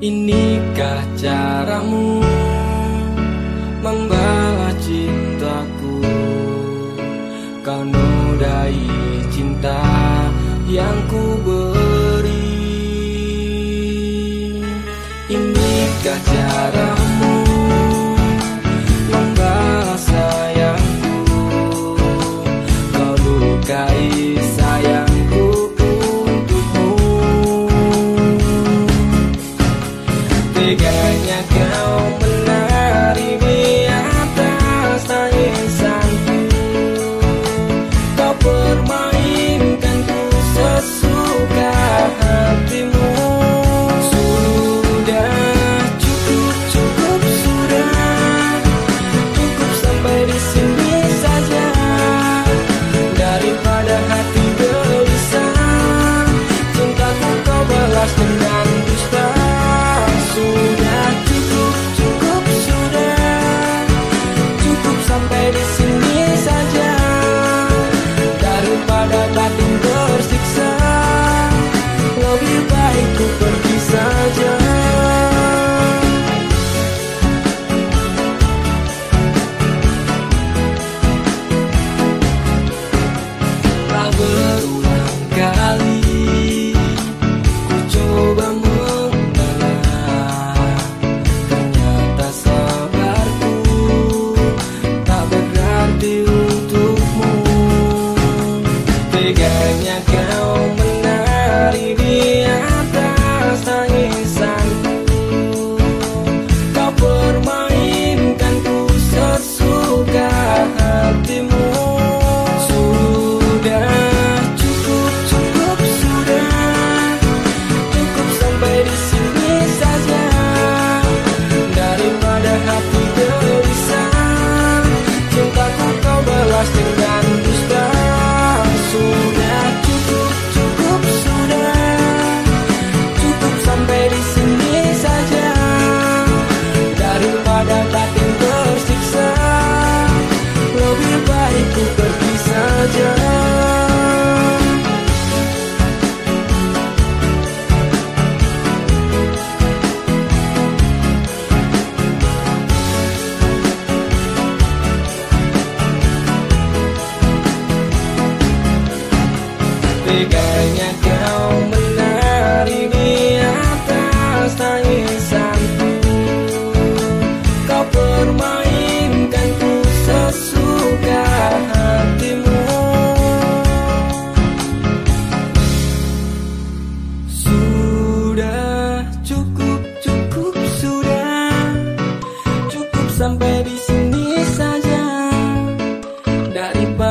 Inikah caramu membalas cintaku? Kau nodai cinta yang ku beri. Inikah cara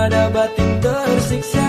ada batin tersiksa.